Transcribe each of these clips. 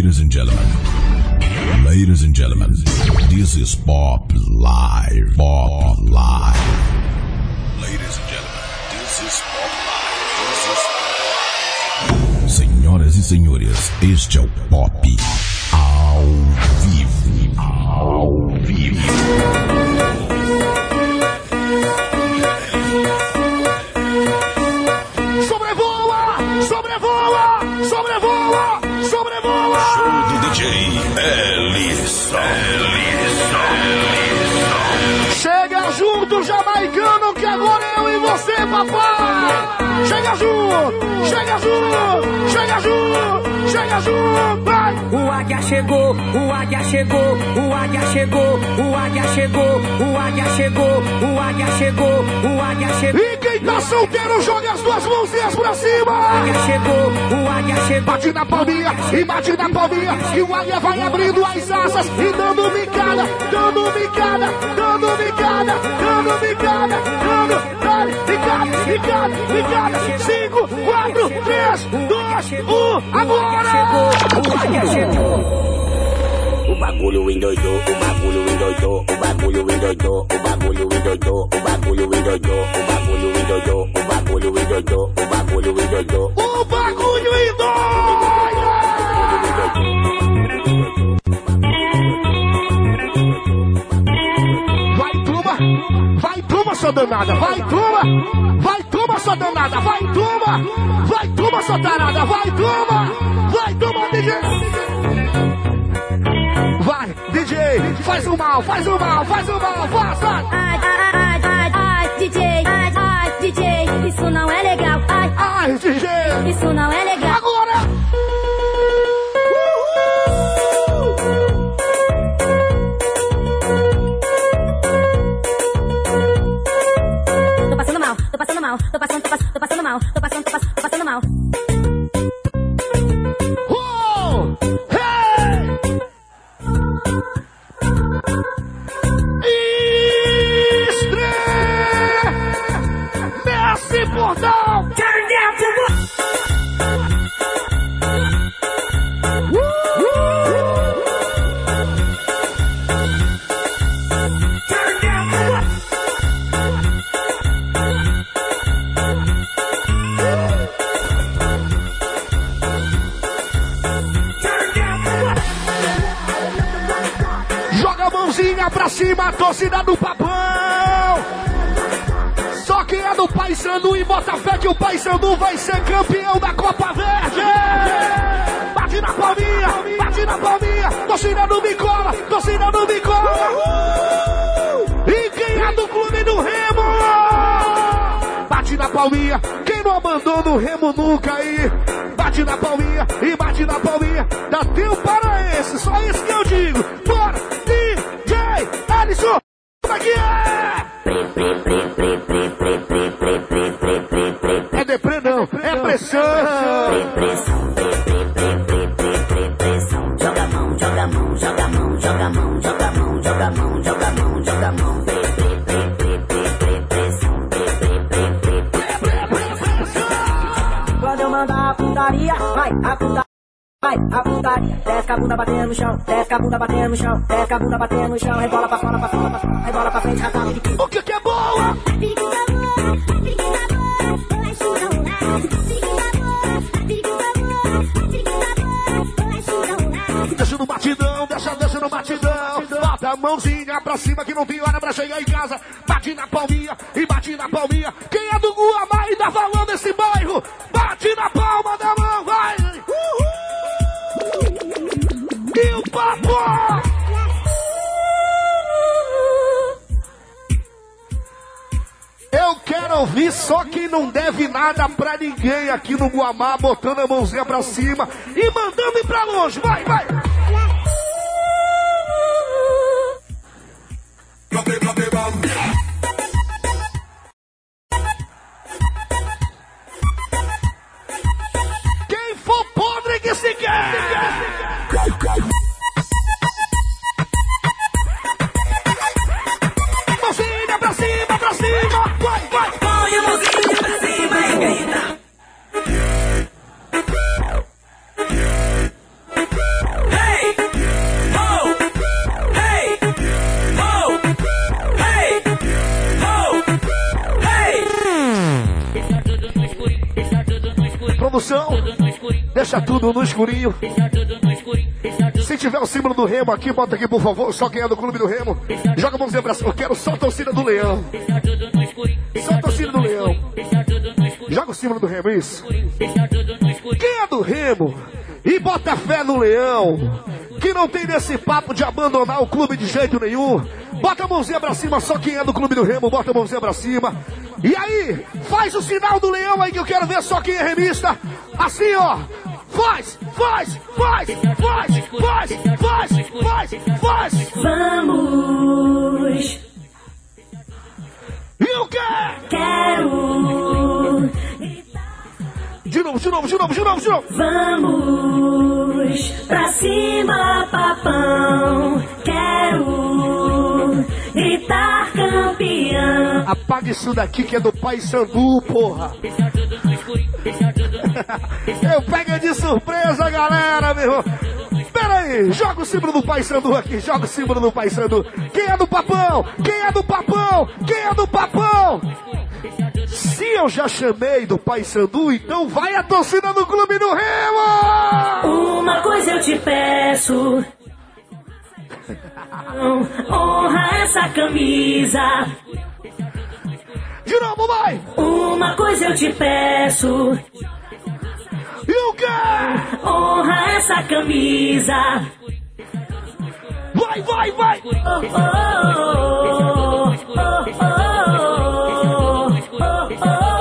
Ladies and gentlemen, ladies and gentlemen, this is Pop Live. Pop Live. Ladies and gentlemen, this is Pop Live. This is Senhoras e senhores, este é o Pop ao vivo. Ao vivo. Papai! Chega junto! Chega junto! Chega junto! Chega junto! Vai! O águia chegou, o águia chegou, o águia chegou, o águia chegou, o águia chegou, o águia chegou, o águia chegou. Tá solteiro, joga as duas mãozinhas pra O cima! águia chegou, o águia chegou. Bate na palminha e bate na palminha E o águia vai abrindo as asas E dando bicada, dando bicada Dando bicada, dando bicada Dando, dale, bicada, bicada, bicada Cinco, quatro, três, dois, um Agora! O águia chegou. O bagulho endoidou, o bagulho endoidou, o bagulho endoidou, o bagulho endoidou, o bagulho endoidou, o bagulho endoidou, o bagulho endoidou, o bagulho endoidou. O bagulho endoida! Vai, turma! Vai, turma, sua danada! Vai, turma! Vai, turma, sua danada! Vai, turma! Vai, turma, sua tarada! Vai, turma! Vai, turma, DJ! DJ! Faz o mal, faz o mal, faz o mal, faça! Ai, ai, ai, ai, ai, DJ, ai, ai, DJ, isso não é legal, ai, Ai, DJ! isso não é legal. Agora! Cima, a torcida do papão! Só quem é do Paysandu e bota fé que o Paysandu vai ser campeão da Copa Verde! Bate na palminha, bate na palminha, torcida do Bicola, torcida do Bicola! E quem é do clube do Remo? Bate na palminha, quem não abandona o Remo nunca aí? Bate na palminha e bate na palminha, dá tempo para esse, só isso que eu digo! Bora, Alisson, isso aqui é... É deprê não, é pressão. É é desce a bunda batendo no chão, desce a bunda batendo no chão, desce a bunda batendo no chão, rebola pra fora, pra fora, pra fora, rebola pra frente, rasga de O que que é boa? Deixa no batidão, deixa, deixa no batidão. Bota a mãozinha pra cima que não tem hora pra chegar em casa. Bate na palminha e nada pra ninguém aqui no Guamá, botando a mãozinha pra cima e mandando ir pra longe. Vai, vai! Escurinho. Se tiver o símbolo do Remo aqui, bota aqui, por favor. Só quem é do clube do Remo. Joga a mãozinha pra cima. Eu quero só a torcida do Leão. Só a torcida do Leão. Joga o símbolo do Remo, isso. Quem é do Remo e bota fé no Leão, que não tem nesse papo de abandonar o clube de jeito nenhum, bota a mãozinha pra cima, só quem é do clube do Remo, bota a mãozinha pra cima. E aí, faz o sinal do Leão aí que eu quero ver só quem é remista. Assim, ó. Faz, faz, faz, faz, faz, faz, faz, faz. Vamos, E o quê? quero. De novo, de novo, de novo, de novo, de novo. Vamos pra cima, papão. Quero gritar campeão. Apaga isso daqui que é do Pai Sandu, porra. Eu pego de surpresa, galera, meu irmão. Pera aí, joga o símbolo do Pai Sandu aqui, joga o símbolo do Pai Sandu. Quem é do Papão? Quem é do Papão? Quem é do Papão? Se eu já chamei do Pai Sandu, então vai a torcida do Clube do Remo! Uma coisa eu te peço. Honra essa camisa. De novo, vai! Uma coisa eu te peço. E quê? Honra essa camisa. Vai, vai, vai! Oh, oh, oh, oh, oh, oh,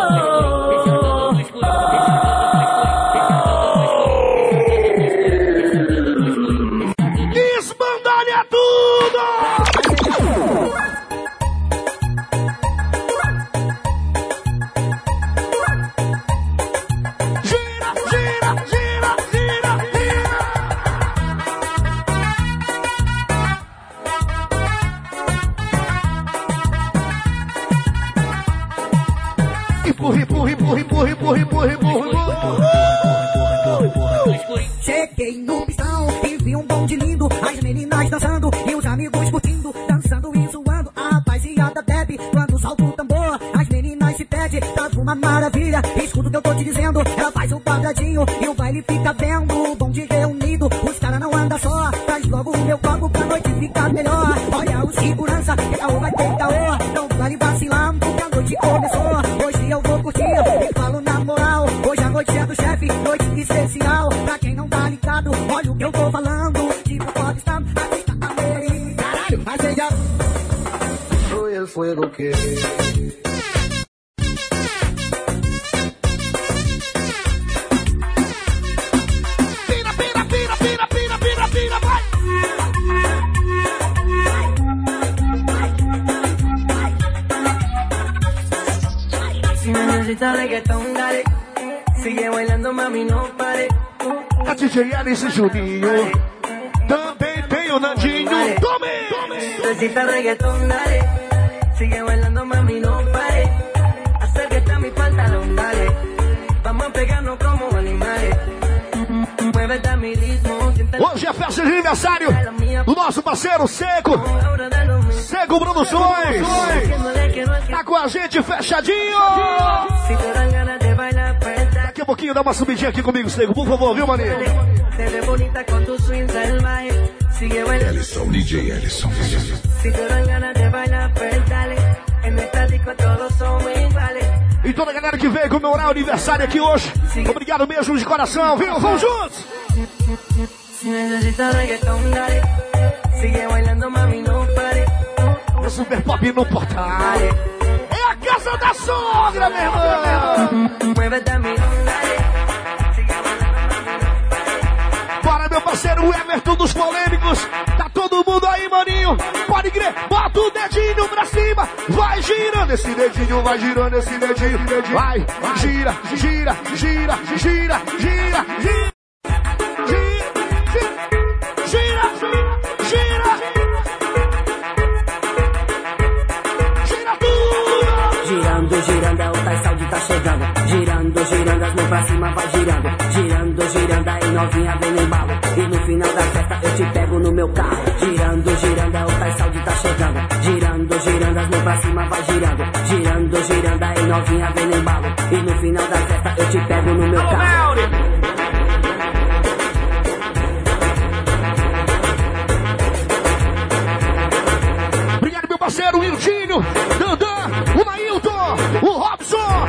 Sigue bailando, mami, no pare. A DJ Alice Juninho. Também tem o Nandinho. Tome! Necesitas reggaetón, dale. Sigue bailando, mami, no pare. Acércate a mi pantalón, dale. Vamos a pegarnos como animales. Muévete a mi ritmo. Hoje é festa de aniversário do nosso parceiro Seco. Seco Produções. Tá com a gente fechadinho. si te dan ganas de bailar, pouquinho dá uma subidinha aqui comigo, Seco, por favor, viu, maninho? Ellison, DJ Ellison. Si te dan ganas de bailar, pues dale. En esta disco todos somos iguales. E toda a galera que veio comemorar o aniversário aqui hoje. Obrigado mesmo de coração, viu? Vamos juntos! Si necesitas reggaetón, dale. Sigue bailando, mami, no pare. O Super Pop no portal. É a casa da sogra, meu irmão! Muévete a Meu parceiro Everton dos polêmicos. Tá todo mundo aí, maninho. Pode crer. Bota o dedinho pra cima. Vai girando esse dedinho, vai girando esse dedinho. dedinho. Vai, gira, gira, gira, gira, gira, gira. Gira. Girando, girando, meu carro. Girando, girando, é o pai saúde tá chegando. Girando, girando, as mãos pra cima vai girando. Girando, girando, aí novinha vem no embalo. E no final da festa eu te pego no meu carro. Obrigado, meu parceiro, o Wildinho, Dandan, o Nailton, o Robson.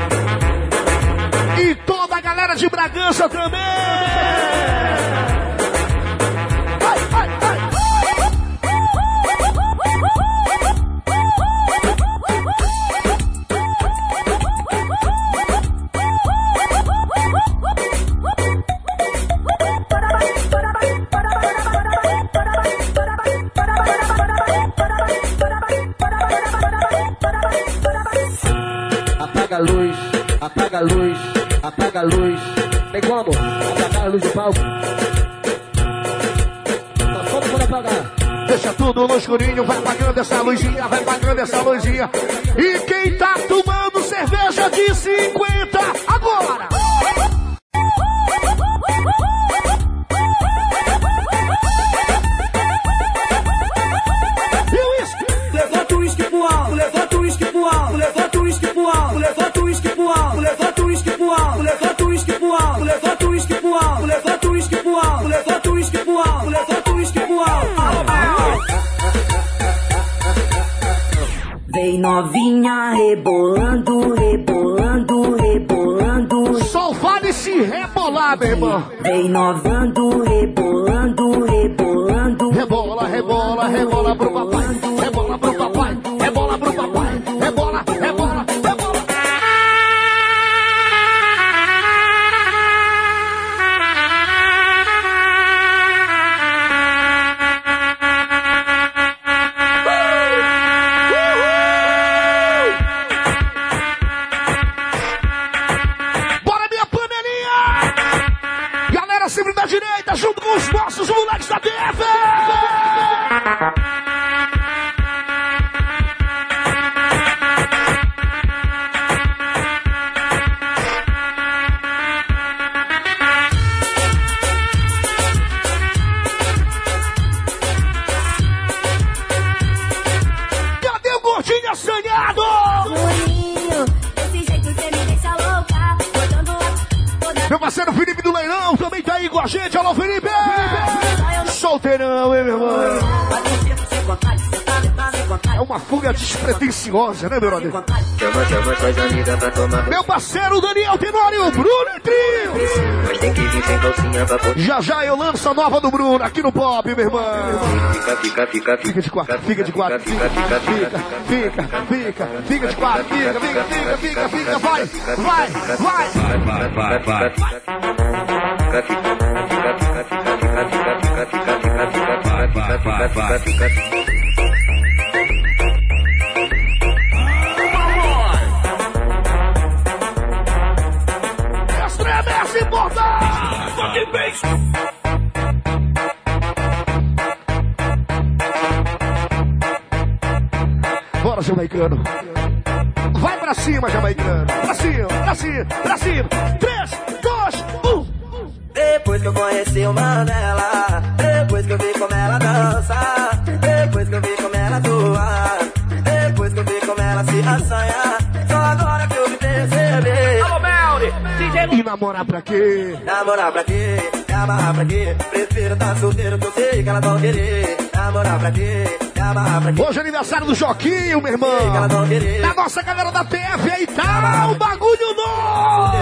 E toda a galera de Bragança também. Luz do palco. Só apagar. Deixa tudo no escurinho, vai pagando essa luzinha, vai pagando essa luzinha. E quem tá tomando cerveja de 50 agora? Pro alto, levanta o uísque pro alto, levanta o uísque pro alto, levanta o uísque pro alto, levanta o uísque pro alto, levanta o uísque pro alto, levanta o uísque pro alto. Vem novinha rebolando, rebolando, rebolando. Só vale se rebolar, meu irmão. Vem novando, rebolando, rebolando. Rebola, rebola, rebola pro papai. Do Leilão também tá aí com a gente. Alô, Felipe! Solteirão, hein, meu irmão? É uma fuga despretensiosa, né, meu brother? Chama, chama suas amigas pra tomar Meu parceiro Daniel Tenório, Bruno e Trio. Mas tem que vir sem calcinha pra poder Já já eu lanço a nova do Bruno aqui no Pop, meu irmão. Fica, fica, fica, Fica de quatro, fica de quatro, fica, fica, fica, fica, fica, fica de quatro, fica, fica, fica, fica, fica, vai, vai, vai. Estremece, jamaicano. Vai pra cima, jamaicano. Pra cima, pra cima, pra cima. Três, dois, um. Depois que eu conheci o Mandela, depois que eu vi como ela dança, depois que eu vi como ela atua, depois que eu vi como ela se assanha, só agora que eu me percebi. Alô, Melri. E namorar pra quê? Namorar pra quê? Me amarrar pra quê? Prefiro tá solteiro que eu sei que elas vão querer. Hoje é aniversário do Joquinho, meu irmão. Da nossa galera da TF aí, tá? Um bagulho novo!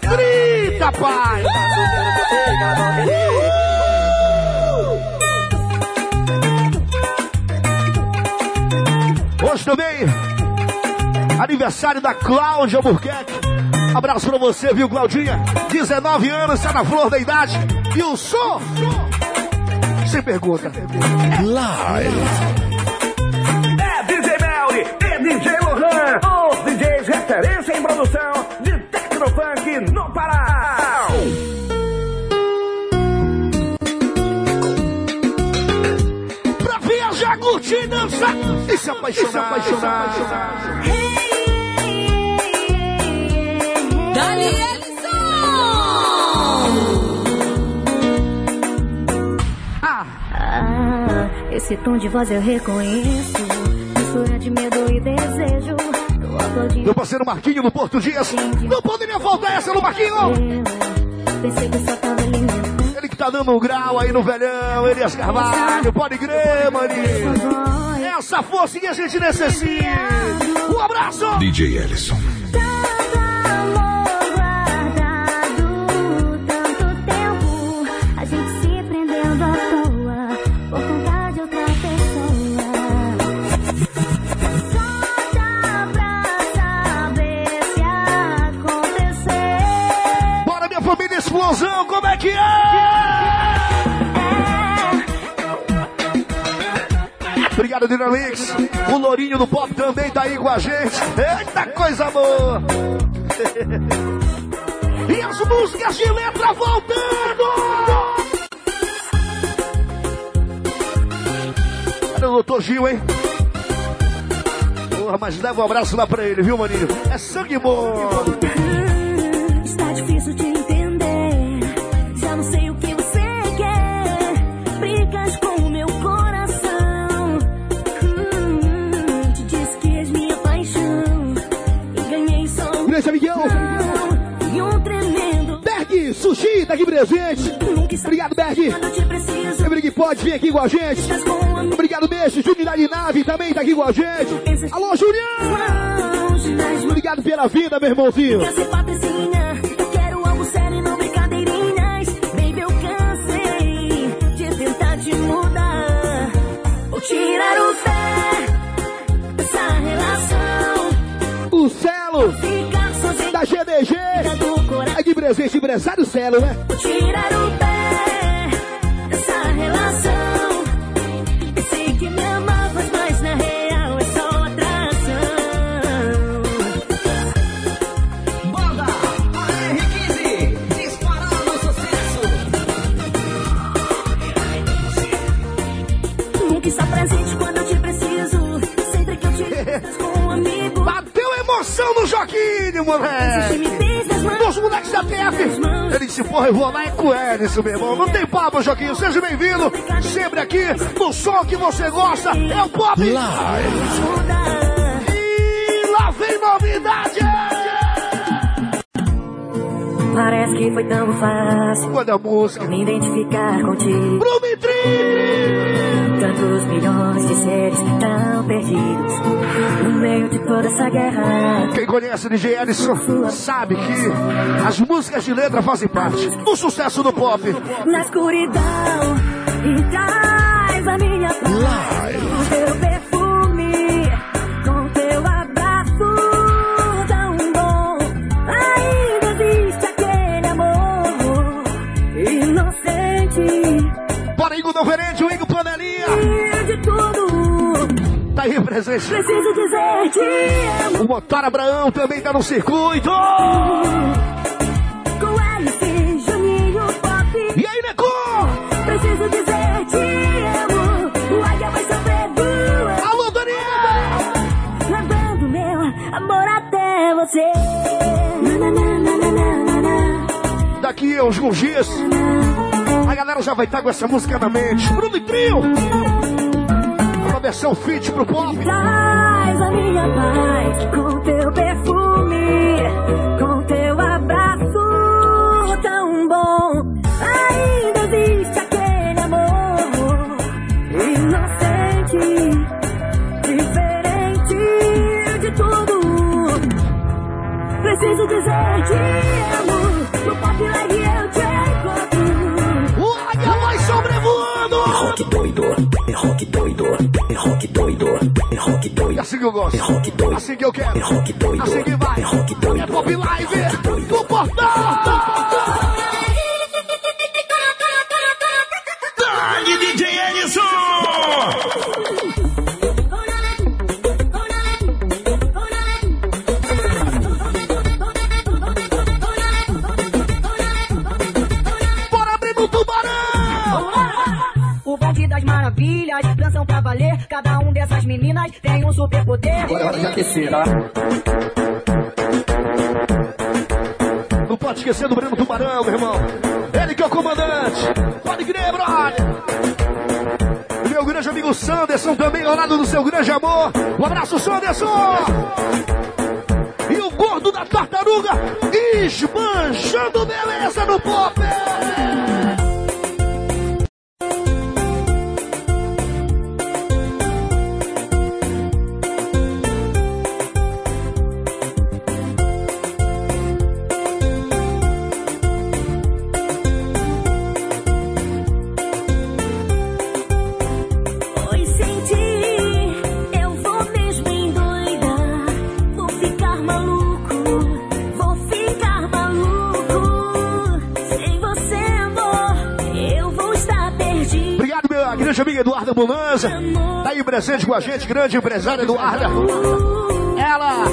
Grita, pai! Hoje também, aniversário da Cláudia Burquete. Abraço pra você, viu, Claudinha? 19 anos, tá na flor da idade. E o som? Sem pergunta. É DJ Melly e DJ Lohan, os DJs referência em produção de Tecnofunk no Pará. Pra viajar, curtir, dançar e se apaixonar. E se apaixonar. Dali Ah, esse tom de voz eu reconheço. Mistura de medo e desejo. Meu parceiro Marquinho do Porto Dias. Não poderia faltar essa no Marquinho. Pensei que só tava alimentando Ele que tá dando um grau aí no velhão, Elias Carvalho, pode crer, maninho. Essa força que a gente necessita. Um abraço. DJ Ellison. Dinamix. O Lourinho do Pop também tá aí com a gente. Eita coisa boa! e as músicas de letra voltando! Cadê o doutor Gil, hein? Porra, mas leva um abraço lá pra ele, viu, maninho? É sangue bom! Tá aqui presente. Obrigado, Berg. Sempre que pode vir aqui com a gente. Obrigado, beijo. Júnior de Nave também tá aqui com a gente. Alô, Julião! Obrigado pela vida, meu irmãozinho. Quer ser presente, empresário Celo, né? Vou tirar o pé dessa relação. Pensei que me amavas, mas na real é só atração. Banda AR15, disparando sucesso. Nunca está presente quando eu te preciso. Sempre que eu te com um amigo. Bateu emoção no Joaquim, moleque. Da TF. Ele disse, porra, eu vou lá e com isso, meu irmão. Não tem papo, Joaquim. Seja bem-vindo. Sempre aqui, no som que você gosta. É o Pop. E lá vem novidade. Parece que foi tão fácil Quando a música. me identificar contigo. Brumitri. Seres tão perdidos no meio de toda essa guerra. Quem conhece DJ Ellison sabe que as músicas de letra fazem parte do sucesso do pop. Na escuridão e traz Tá aí presente. preciso dizer te amo. O Motor Abraão também tá no circuito. Com Alice, Juninho, Pop. E aí, Neco? Preciso dizer te amo. O águia vai sofrer duas. Alô, Daniel! Levando meu amor até você. Daqui a alguns dias, a galera já vai estar com essa música na mente. Bruno e Trio. Versão fit pro pop. Traz a minha paz com teu perfume, com teu abraço tão bom. Ainda existe aquele amor inocente, diferente de tudo. Preciso dizer te amo, no pop like assim que eu gosto. é rock doido, Assim que eu quero. é rock doido, Assim que vai. é rock É doido, Pop Live do portal. Maravilhas, dançam pra valer. Cada um dessas meninas tem um superpoder. Agora é hora de aquecer, tá? Não pode esquecer do Breno Tubarão, meu irmão. Ele que é o comandante. Pode crer, brother. Meu grande amigo Sanderson também ao lado do seu grande amor. Um abraço, Sanderson. E o gordo da tartaruga esbanjando beleza no pop. Segurança. Tá aí presente com a gente, grande empresária Eduarda. Ela,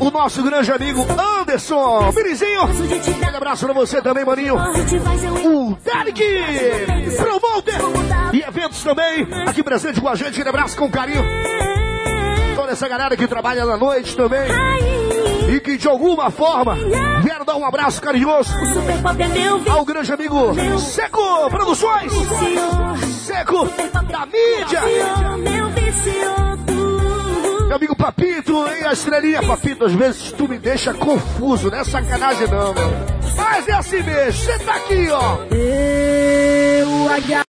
o nosso grande amigo Anderson. Mirizinho, um abraço pra você também, maninho. O Derek, promoter e eventos também. Aqui presente com a gente, um abraço com carinho. Toda essa galera que trabalha na noite também. E que de alguma forma vieram dar um abraço carinhoso ao grande amigo Seco Produções. Seco da mídia. Meu amigo Papito, hein, a estrelinha Papito, às vezes tu me deixa confuso, não é sacanagem não. Mas é assim mesmo, você tá aqui, ó. Eu agravo,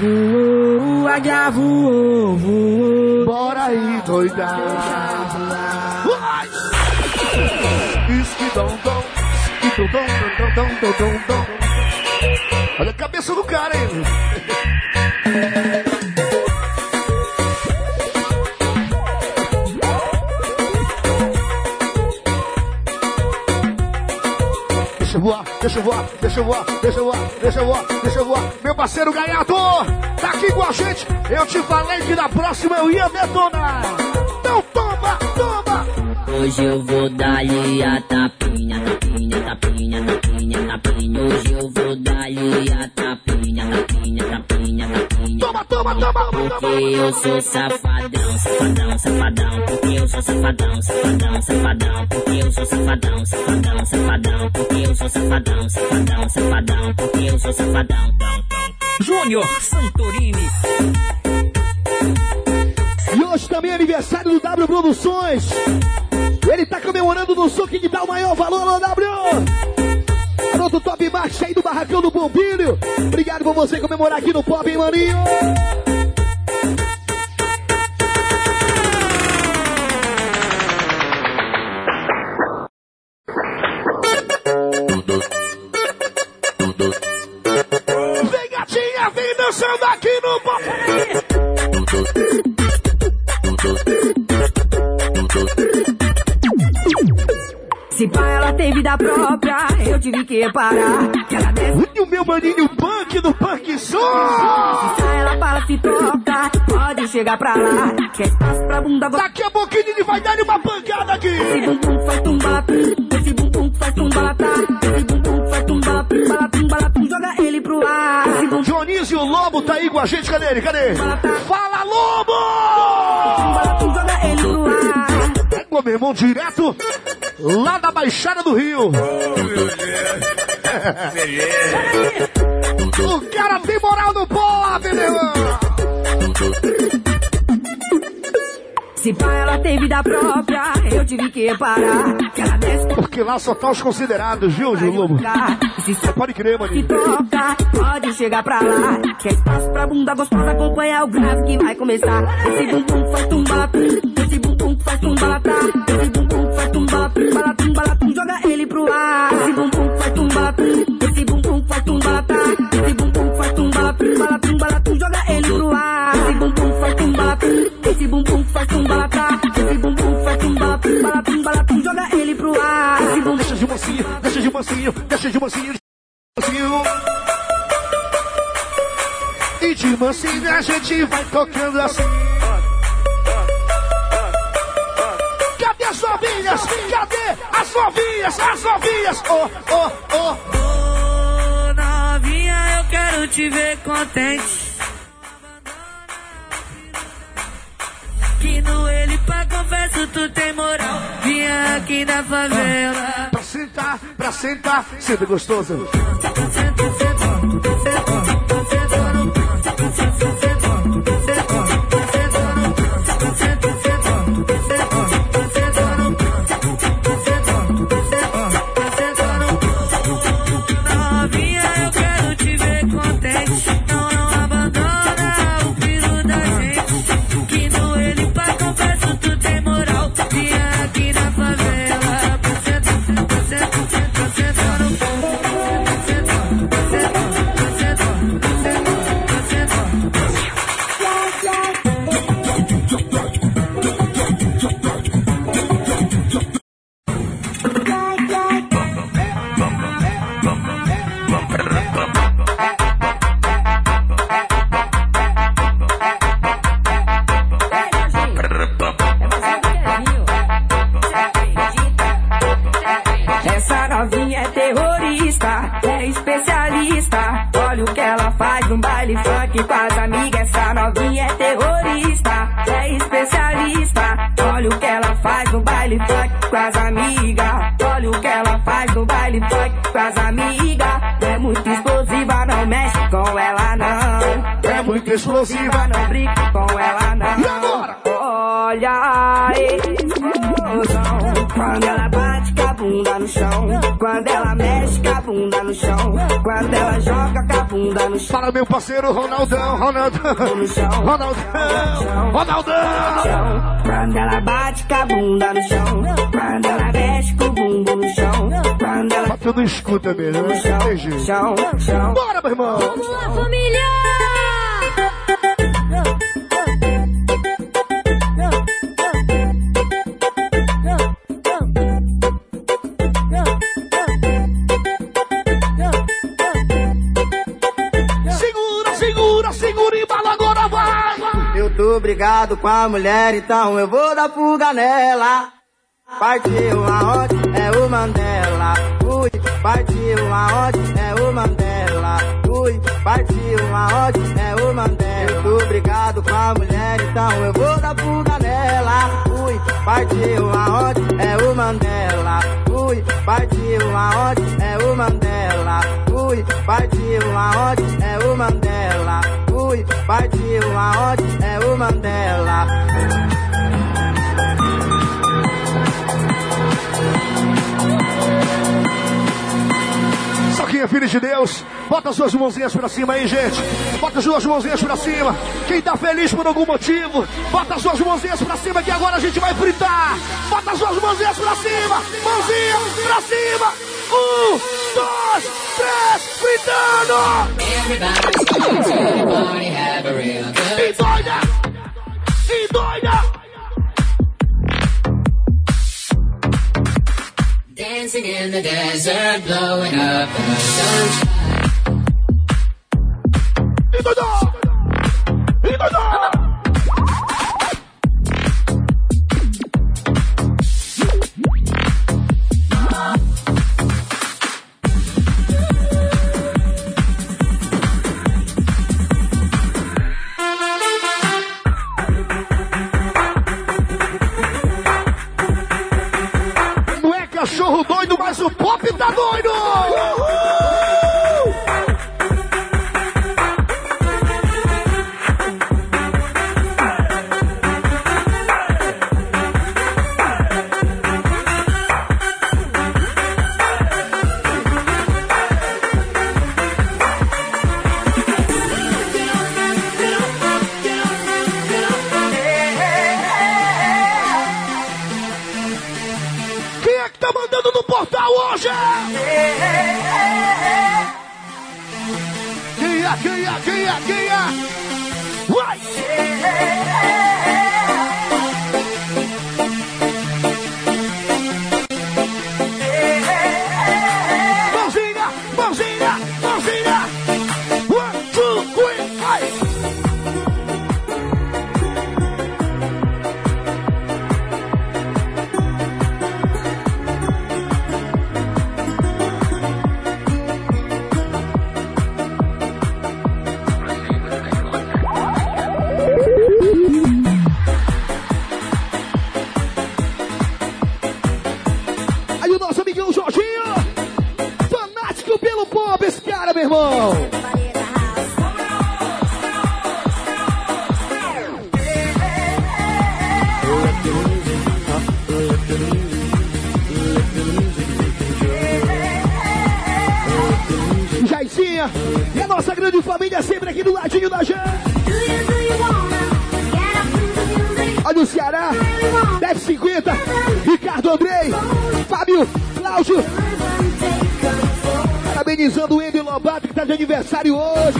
voou, agravo, voou. Bora aí, doida. Olha a cabeça do cara, hein. Deixa eu voar, deixa eu voar, deixa eu voar, deixa eu voar, deixa eu voar, deixa eu voar. Meu parceiro Gaiato, tá aqui com a gente. Eu te falei que na próxima eu ia detonar. Então toma, toma. Hoje eu vou dar-lhe a tapinha, tapinha, tapinha, tapinha, tapinha. Hoje eu vou dar-lhe a tapinha, tapinha, tapinha, tapinha. Toma, toma, toma, Porque eu sou safadão, safadão, safadão. Porque eu sou safadão, safadão, safadão. Porque eu sou safadão, safadão, safadão. Porque eu sou safadão, safadão, safadão. Porque eu sou safadão. Júnior Santorini. E hoje também é aniversário do W Produções. Ele tá comemorando no som que dá o maior valor, ô W! Garoto Top March aí do Barracão do Pompilho. Obrigado por você comemorar aqui no Pop, hein, maninho? Vida própria, eu tive que parar. E o meu maninho punk do Punk sai, ela fala, se toca. Pode chegar pra lá, que é espaço pra bunda. Daqui a pouquinho ele vai dar uma pancada aqui. Esse bumbum faz tumbalatrum, esse bumbum faz tumbalatá. Esse bumbum faz tumbalatum, balatum, balatum, joga ele pro ar. Dionísio Lobo tá aí com a gente, cadê ele? Cadê? Fala, Lobo! balatum, joga ele pro ar. Pegou, meu irmão, direto lá da Baixada do Rio. o cara tem moral no pop, meu irmão. Se pá, ela tem vida própria, eu tive que parar. Que ela desce Porque lá só tá os considerados, viu, Gil Lobo? sai, Pode crer, se maninho. toca, pode chegar pra lá. Que é espaço pra bunda gostosa acompanhar o grave que vai começar. Esse bumbum faz tumbalatum, esse bumbum faz tumbalatá. Esse bumbum faz tumbalatum, balatum, balatum, joga ele pro ar. Esse bumbum faz tumbalatum, esse bumbum faz tumbalatá. Esse bumbum faz tumbalatum, balatum, balatum, joga ele pro ar. Esse bumbum faz tumbalatum, esse bumbum faz tumbalatá. Esse bumbum faz tumbalatum, balatum, balatum, joga ele pro ar. Deixa de mocinho, deixa de mocinho, deixa de mocinho, mocinho. E de mansinho a gente vai tocando assim. Novinhas? As novinhas! Oh, oh, oh! Ô novinha, eu quero te ver contente. Que no ele pra confesso tu tem moral. Vinha aqui na favela. Pra sentar, pra sentar, senta gostoso. Novinha, parceiro Ronaldão, Ronaldão. Ronaldão, Ronaldão. Quando ela bate com a bunda no chão. Quando ela mexe com o bumbum no chão. Quando ela Mas tu não escuta mesmo, né? chão, Tem jeito. chão, chão. Bora, meu irmão. Vamos lá, família! Tô brigado com a mulher, então eu vou dar fuga nela. Partiu aonde é o Mandela. Ui, partiu aonde é o Mandela. Ui, partiu aonde é o Mandela. Eu tô brigado com a mulher, então eu vou dar fuga nela. Ui, partiu aonde é o Mandela. Ui, partiu aonde é o Mandela. Ui, partiu aonde é o Mandela. Ui, partiu aonde é o Mandela. Só quem é filho de Deus, bota suas mãozinhas pra cima aí, gente. Bota suas mãozinhas pra cima. Quem tá feliz por algum motivo, bota suas mãozinhas pra cima que agora a gente vai fritar. Bota suas mãozinhas pra cima. Mãozinha pra cima. Um, dois, três, fritando. E doida. E doida. Dancing in the desert, blowing up in the sunshine. E doida. E doida. Hoje,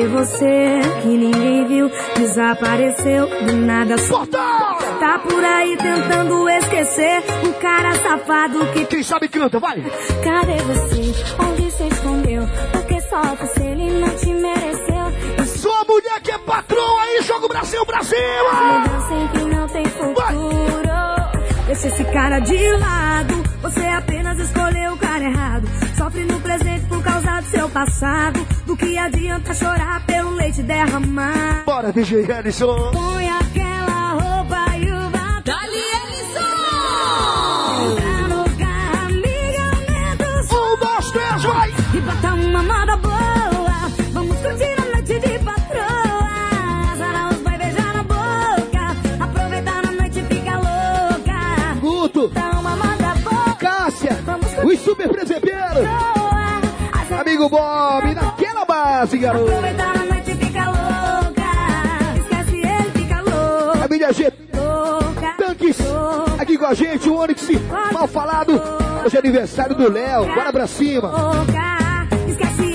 Cadê você que ninguém viu? Desapareceu do nada. Portal! Tá por aí tentando esquecer o cara safado que. Quem sabe canta, vai! Cadê você? Onde você escondeu? Porque só você ele não te mereceu. Sua mulher que é patroa aí, joga o Brasil pra cima! Mudança que não tem futuro. Deixa esse cara de lado. Você apenas escolheu o cara errado. Sofre no presente por causa do seu passado. Do que adianta chorar pelo leite derramar? Bora, DJ Ellison! Põe aquela roupa e o batom. Dali, Entra no carro, amiga, aumenta o som. Um, dois, três, vai! E bota uma moda boa. Amigo Bob, naquela base, garoto! Aproveitar a noite fica louca. Esquece ele, fica louca. Família G. Tanques, aqui com a gente, o Onix, mal falado. Hoje é aniversário do Léo, bora pra cima! Esquece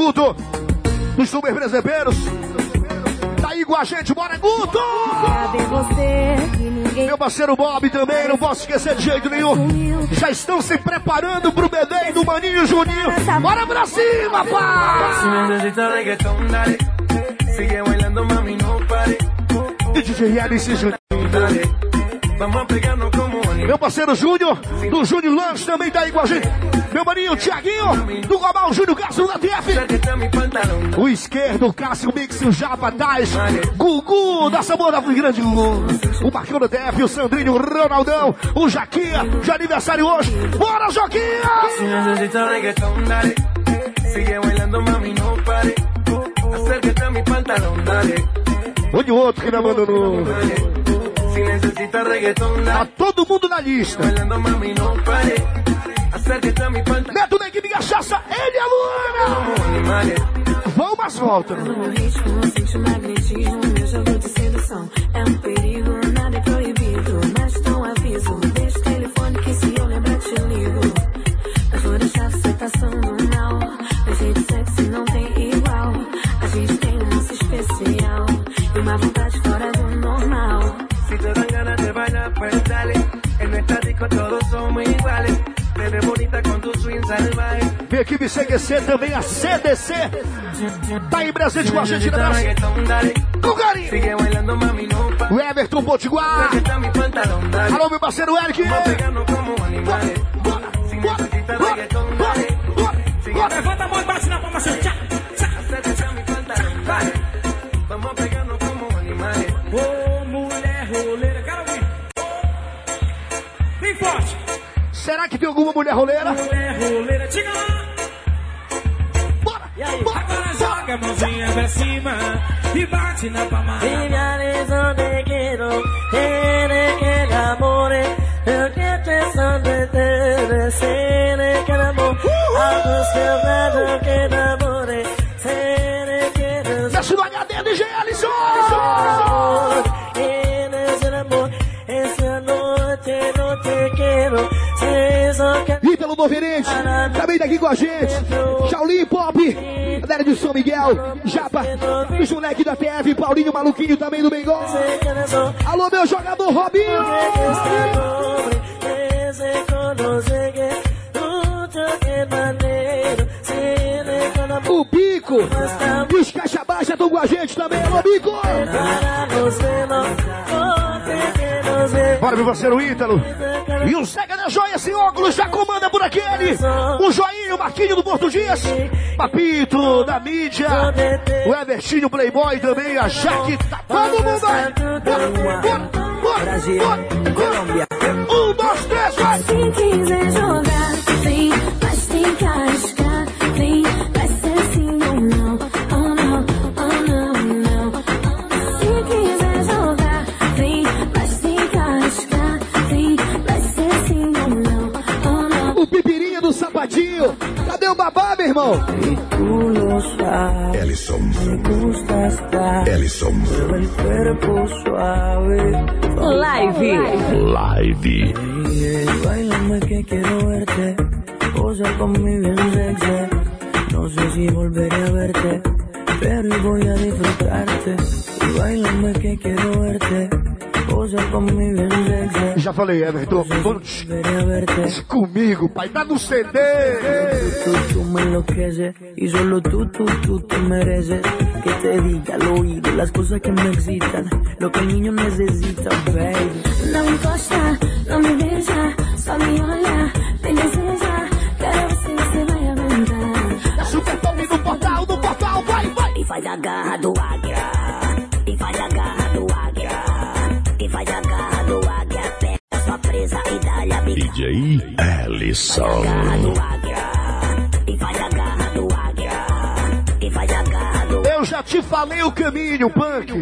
Guto, dos super presepeiros, tá aí com a gente, bora Guto! Cadê você Meu parceiro Bob também, não posso esquecer de jeito nenhum. Já estão se preparando pro bebê do Maninho Juninho. Bora pra cima, pá! Sigue bailando, mami, pare. E DJ Alice Juninho. Meu parceiro Júnior, do Júnior Lanche também tá aí com a gente. Meu maninho Tiaguinho, do Global Júnior Castro da TF. O esquerdo, Cássio Mix, o Japa Tais, Gugu, da Sabor da Grande Gugu. O Marcão da TF, o Sandrinho, o Ronaldão, o Jaquinha, de aniversário hoje. Bora, Joquinha! necesitas reggaetón, dale. Sigue bailando, mami, no pare. Acércate a mi pantalón, dale. Onde o outro que não abandonou? Dale. Si necesitas reggaetón, Tá todo mundo na lista. Bailando, mami, no pare. Acércate a mi pantalón Neto da equipe Cachaça, ele e a Luana. Vão, mas voltam. No ritmo, sente o magnetismo, meu jogo de sedução. É um perigo, nada é proibido. Mas um aviso, Disco todos somos iguales. Te ves bonita con tu swing salvaje. Minha equipe CQC também, a CDC. Tá em presente com a gente dale. Com carinho. Sigue bailando, mami, no pa. O Everton Potiguar. Alô, meu parceiro Eric. Vamos a pegarnos como animales. Si necesitas reggaetón, dale. Sigue Levanta a mão e bate na palma. Tchá, Será que tem alguma mulher roleira? Mulher roleira. Diga lá. Bora, E aí? bora, Agora joga a mãozinha pra cima e bate na palma. Viviane, donde quiero, tiene que el amor, el que te son de te, tiene que amor, algo se nada que el amor, tiene que el Desce no HD, DJ Alisson. Ítalo Noverente, também daqui com a gente. Shaolin Pop, galera de São Miguel, Japa, os moleques da TF, Paulinho Maluquinho também do Bengol. Alô, meu jogador Robinho. O Pico, os Caixa Baixa estão com a gente também. Alô, Pico. Bora, meu parceiro Ítalo. E o Zega da Joia sem óculos já comanda por aquele. O Joinho, o Marquinho do Porto Dias. Papito da mídia. O Evertinho Playboy também. A Jaque. Tá todo mundo aí. Bora, Colômbia. Um, dois, três, vai. Se quiser jogar, vem, mas tem O. Cadê meu babá, meu irmão. Ellison. Me gusta estar Ellison. Live. Live. Bailame que quiero verte. Posa conmigo bien sexy. No sé si volveré a verte, pero voy a disfrutarte. Y bailame que quiero verte. Sexy. Já falei, Everton. Verte. Comigo, pai, tá no CD. Tú me enloqueces y solo tú, tú, tú te mereces que te diga al oído las cosas que me excitan, lo que el niño necesita, baby. Não encosta, não me beija, só me olha, tem deseja. Quero ver se você vai aguentar. Super Pop no portal, no portal, vai, vai. E faz a garra do águia. E faz a garra garra do Eu já te falei o caminho, punk.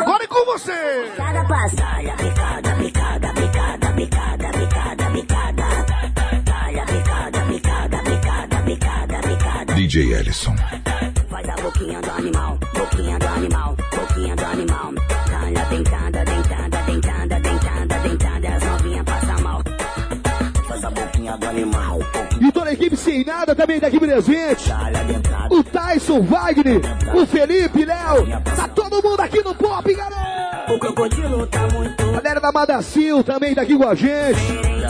Agora é com você. Cada passada, picada, picada, picada, picada, picada, picada. Picada, picada, picada, picada, picada. DJ Ellison. Faz a boquinha do animal, boquinha do animal, toda a equipe sem nada também daqui presente. O Tyson, Wagner, o Felipe, Léo. Tá todo mundo aqui no pop, garoto. O crocodilo tá muito Galera da Madacil também tá aqui com a gente.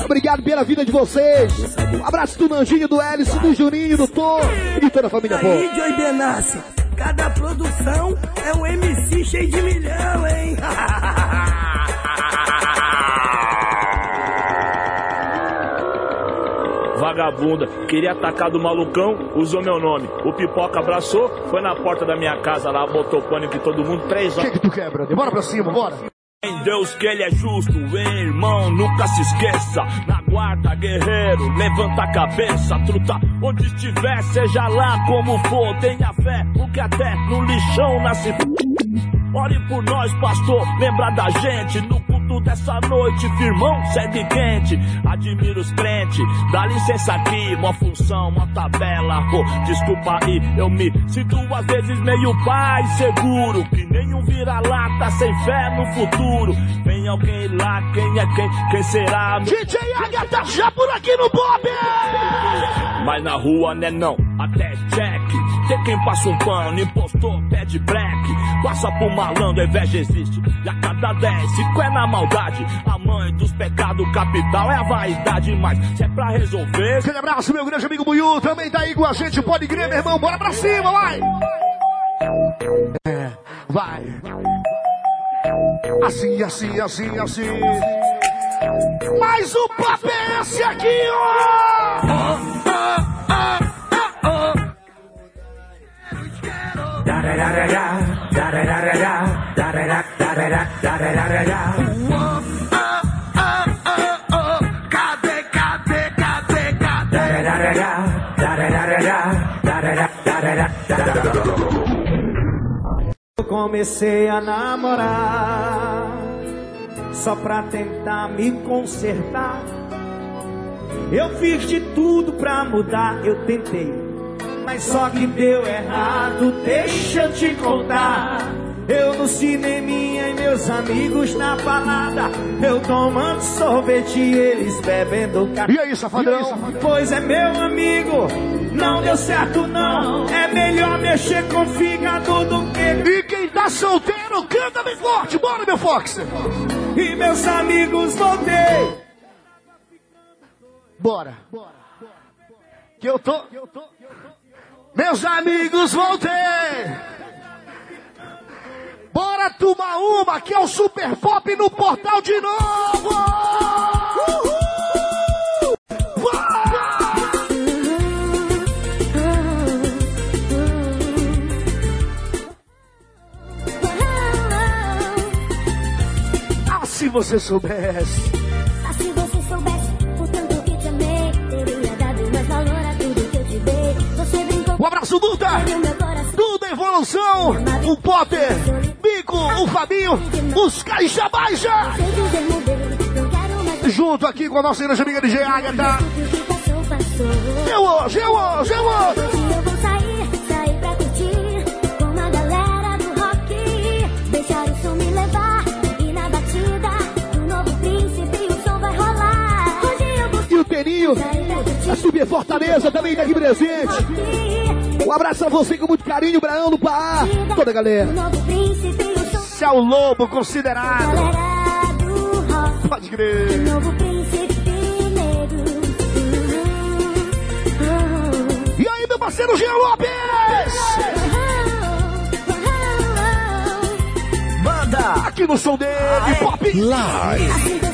Obrigado pela vida de vocês. Um abraço do Nandinho, do Hélice, do Juninho, do Tom e de toda a família Pop. Aí, Benassi, cada produção é um MC cheio de milhão, hein? Vagabunda, queria atacar do malucão, usou meu nome. O pipoca abraçou, foi na porta da minha casa lá, botou pânico em todo mundo, três O que horas. que tu quer, brother? Bora pra cima, bora. Em Deus que ele é justo, hein, irmão, nunca se esqueça. Na guarda, guerreiro, levanta a cabeça, truta. Onde estiver, seja lá como for, tenha fé, porque até no lixão nasce. Ore por nós, pastor, lembra da gente. No dessa noite, firmão, sede quente. Admiro os crentes, dá licença aqui, uma função, uma tabela. Pô, desculpa aí, eu me sinto às vezes meio pai seguro. Que nenhum vira-lata sem fé no futuro. Vem alguém lá, quem é quem? Quem será? DJ Agatha já por aqui no pop. Mas na rua, né não, até check. Tem quem passa um pano, impostor, pede black. Passa por malandro, a inveja existe. E a cada dez, cinco é na maldade. A mãe dos pecados capital é a vaidade. Mas se é pra resolver, Aquele abraço, meu grande amigo Buiu, também tá aí com a gente. Pode crer, meu irmão. Bora pra cima, vai. É, vai. Assim, assim, assim, assim. Mas o papo é esse aqui, ó. Eu comecei a namorar só pra tentar me consertar. Eu fiz de tudo pra mudar, eu tentei, mas só que deu errado. Deixa eu te contar. Eu no cineminha e meus amigos na balada. Eu tomando sorvete e eles bebendo café. E aí, safadão? Pois é, meu amigo, não deu certo não. É melhor mexer com fígado do que. E quem tá solteiro, canta bem forte. Bora, meu Fox. E meus amigos voltei. Bora. Que eu tô. Meus amigos, voltei. Bora tomar uma, que é o Super Pop no portal de novo. Uhul! Ah, se você soubesse. Um abraço, Duda! Duda Evolução! O Potter! Bico, o Fabinho, os Caixa Baixa! Junto aqui com a nossa grande amiga DJ Agatha. sou. Eu hoje, eu hoje, eu hoje. Com a Subir Fortaleza também tá aqui presente. Um abraço a você com muito carinho, Braão do Pará. Toda a galera. é o lobo considerado. Pode crer. E aí, meu parceiro Jean Lopes? Banda Aqui no som dele, Pop Live.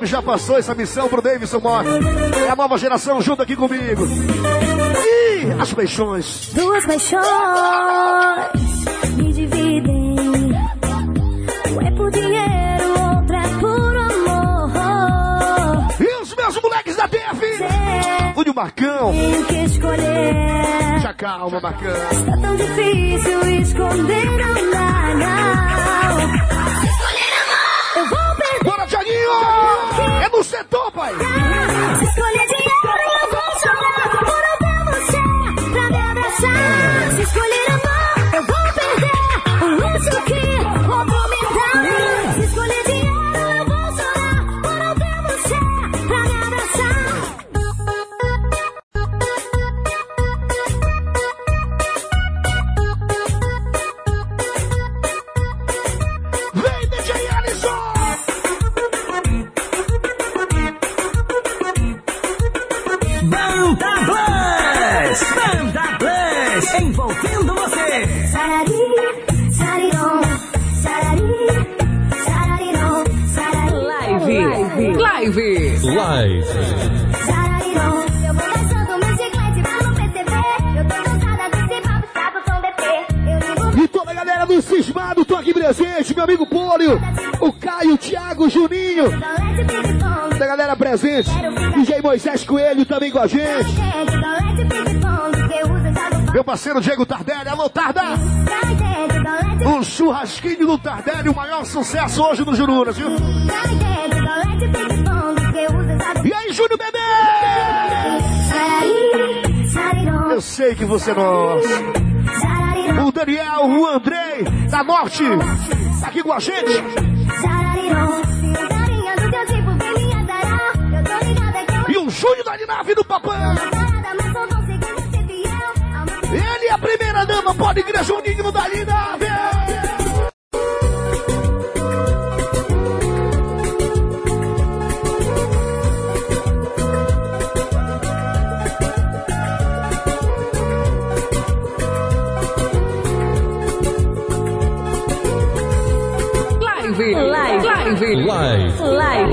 Pop já passou essa missão pro Davidson Mota. É a nova geração junto aqui comigo. E as paixões. Duas paixões me dividem. Um é por dinheiro, outra é por amor. E os meus moleques da TF. O Marcão? Tenho que escolher. Já calma, Marcão. Tá tão difícil esconder, dá, não. Eu vou perder. Bora, Thiaguinho! No setor, pai! Se escolher presente, DJ Moisés Coelho também com a gente, Gente, meu parceiro Diego Tardelli, alô Tarda, gente, o churrasquinho do Tardelli, o maior sucesso hoje no Jurunas, viu? Gente, e aí, Júnior Bebê? Eu sei que você não... sararirom, O Daniel, o Andrei, da Norte, tá aqui com a gente. O Júnior da Nave do Papai. meu Ele é a primeira dama, pode crer, Juninho da Nave. Live, live, live, Live. live. Live.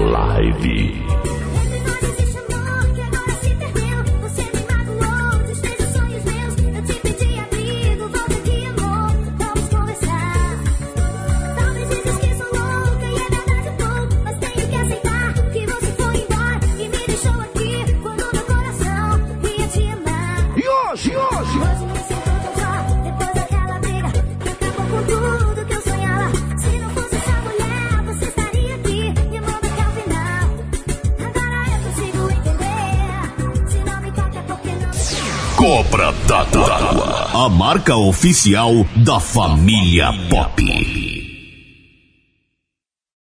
d'Água. A marca oficial da família Pop.